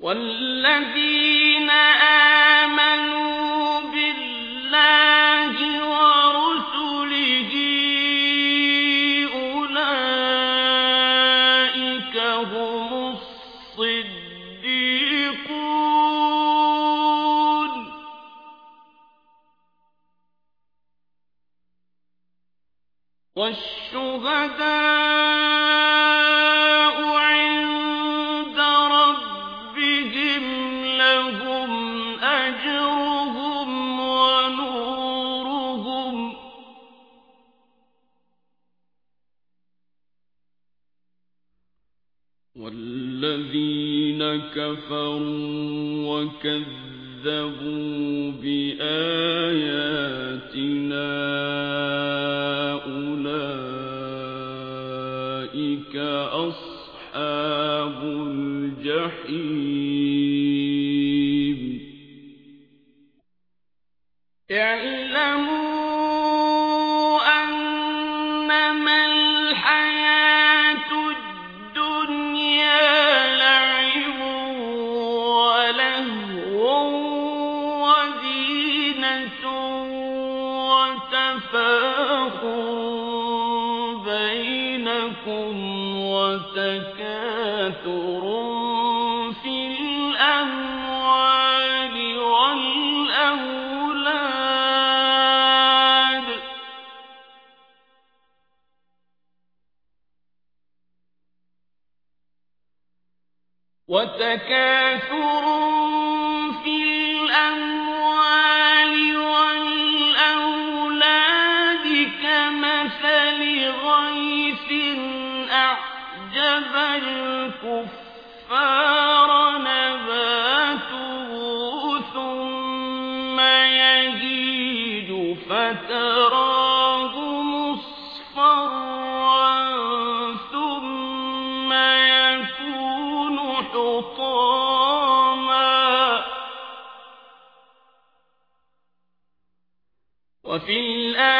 والذين آمنوا بالله ورسله أولئك هم الصديقون. والشهداء أجرهم ونورهم والذين كفروا وكذبوا بآياتنا أولئك أصحاب الجحيم وتفاخر بينكم وتكاثر في الأموال والأولاد وتكاثر كمثل أعجب الكفار نباته ثم يهيج فتراه مصفرا ثم يكون حطاما. وفي الآخرة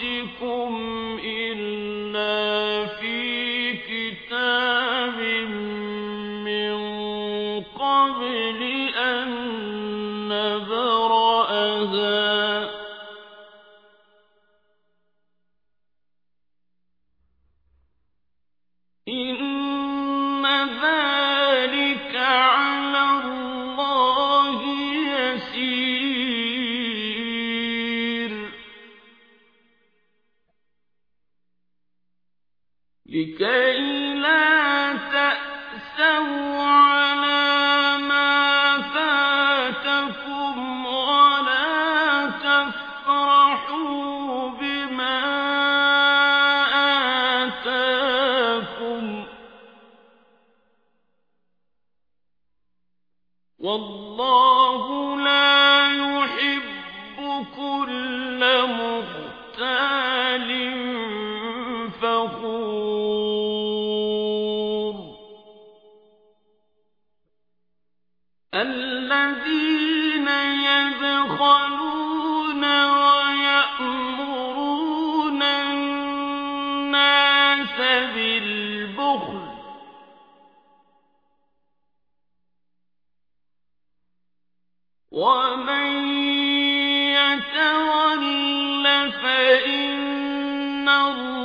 أنفسكم إلا في كتاب من قبل أن نبرأها. لكي لا الذين يبخلون ويأمرون الناس بالبخل. ومن يتول فإن الله